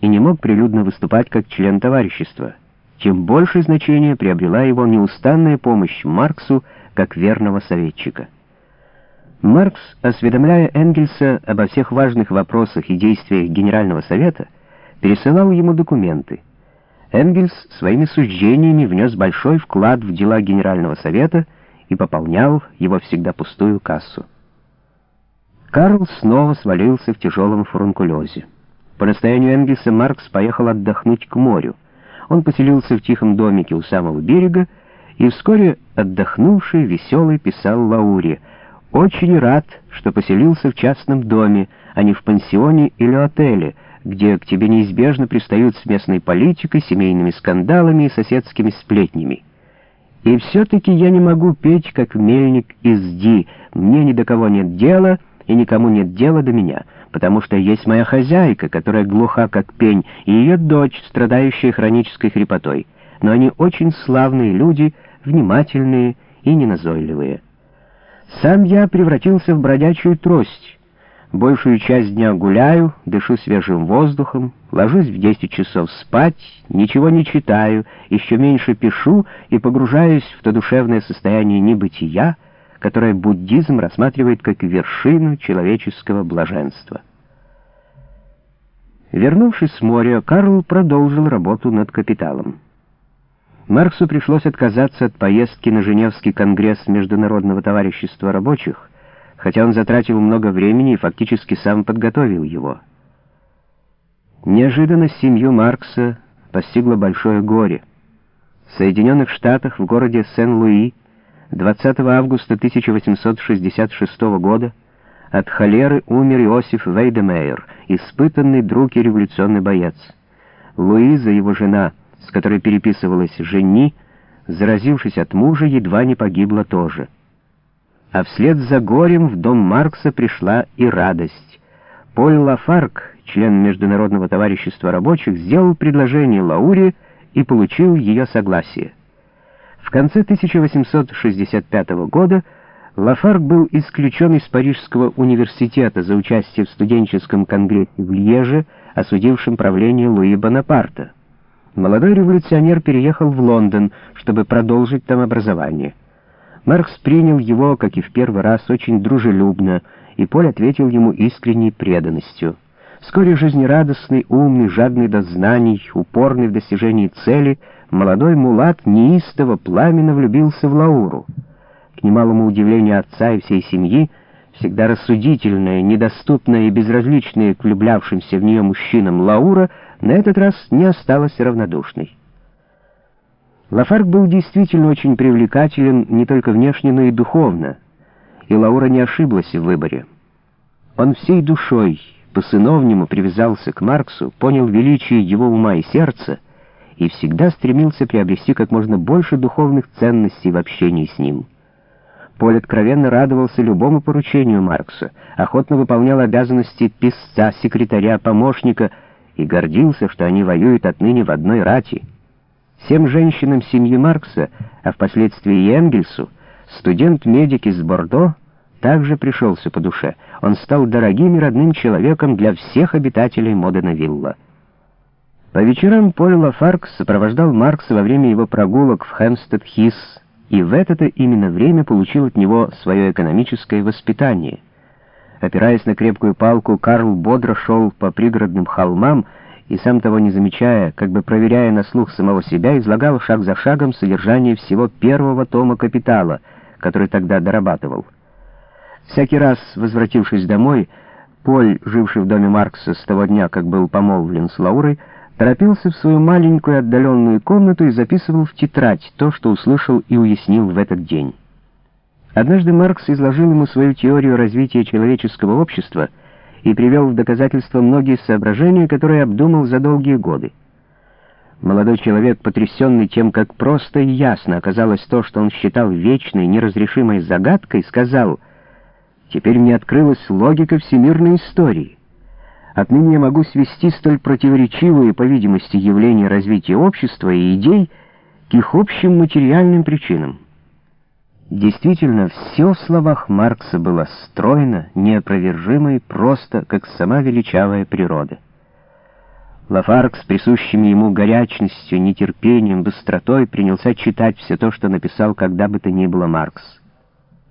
и не мог прилюдно выступать как член товарищества. Тем больше значение приобрела его неустанная помощь Марксу как верного советчика. Маркс, осведомляя Энгельса обо всех важных вопросах и действиях Генерального совета, пересылал ему документы. Энгельс своими суждениями внес большой вклад в дела Генерального совета и пополнял его всегда пустую кассу. Карл снова свалился в тяжелом фурункулезе. По настоянию Энгельса Маркс поехал отдохнуть к морю. Он поселился в тихом домике у самого берега, и вскоре отдохнувший, веселый писал Лауре «Очень рад, что поселился в частном доме, а не в пансионе или отеле, где к тебе неизбежно пристают с местной политикой, семейными скандалами и соседскими сплетнями. И все-таки я не могу петь, как мельник из Ди, мне ни до кого нет дела, и никому нет дела до меня» потому что есть моя хозяйка, которая глуха как пень, и ее дочь, страдающая хронической хрипотой. Но они очень славные люди, внимательные и неназойливые. Сам я превратился в бродячую трость. Большую часть дня гуляю, дышу свежим воздухом, ложусь в 10 часов спать, ничего не читаю, еще меньше пишу и погружаюсь в то душевное состояние небытия, которое буддизм рассматривает как вершину человеческого блаженства. Вернувшись с моря, Карл продолжил работу над капиталом. Марксу пришлось отказаться от поездки на Женевский конгресс Международного товарищества рабочих, хотя он затратил много времени и фактически сам подготовил его. Неожиданно семью Маркса постигло большое горе. В Соединенных Штатах в городе Сен-Луи 20 августа 1866 года от холеры умер Иосиф Вейдемейер, испытанный друг и революционный боец. Луиза, его жена, с которой переписывалась жени, заразившись от мужа, едва не погибла тоже. А вслед за горем в дом Маркса пришла и радость. Поль Лафарк, член Международного товарищества рабочих, сделал предложение Лауре и получил ее согласие. В конце 1865 года Лафарг был исключен из Парижского университета за участие в студенческом конгрессе в Льеже, осудившем правление Луи Бонапарта. Молодой революционер переехал в Лондон, чтобы продолжить там образование. Маркс принял его, как и в первый раз, очень дружелюбно, и Поль ответил ему искренней преданностью. Вскоре жизнерадостный, умный, жадный до знаний, упорный в достижении цели, молодой мулат неистово пламенно влюбился в Лауру. К немалому удивлению отца и всей семьи, всегда рассудительная, недоступная и безразличная к влюблявшимся в нее мужчинам Лаура на этот раз не осталась равнодушной. Лафарк был действительно очень привлекателен не только внешне, но и духовно, и Лаура не ошиблась в выборе. Он всей душой, по-сыновнему привязался к Марксу, понял величие его ума и сердца и всегда стремился приобрести как можно больше духовных ценностей в общении с ним. Поль откровенно радовался любому поручению Маркса, охотно выполнял обязанности писца, секретаря, помощника и гордился, что они воюют отныне в одной рати. Всем женщинам семьи Маркса, а впоследствии и Энгельсу, студент-медик из Бордо также пришелся по душе. Он стал дорогим и родным человеком для всех обитателей Модена-Вилла. По вечерам Поль Лафарк сопровождал Маркса во время его прогулок в Хэмстед-Хисс, и в это-то именно время получил от него свое экономическое воспитание. Опираясь на крепкую палку, Карл бодро шел по пригородным холмам и, сам того не замечая, как бы проверяя на слух самого себя, излагал шаг за шагом содержание всего первого тома «Капитала», который тогда дорабатывал. Всякий раз, возвратившись домой, Поль, живший в доме Маркса с того дня, как был помолвлен с Лаурой, торопился в свою маленькую отдаленную комнату и записывал в тетрадь то, что услышал и уяснил в этот день. Однажды Маркс изложил ему свою теорию развития человеческого общества и привел в доказательство многие соображения, которые обдумал за долгие годы. Молодой человек, потрясенный тем, как просто и ясно оказалось то, что он считал вечной, неразрешимой загадкой, сказал — Теперь мне открылась логика всемирной истории. Отныне я могу свести столь противоречивые, по видимости, явления развития общества и идей к их общим материальным причинам. Действительно, все в словах Маркса было стройно, неопровержимо и просто, как сама величавая природа. Лафарг с присущими ему горячностью, нетерпением, быстротой принялся читать все то, что написал когда бы то ни было Маркс.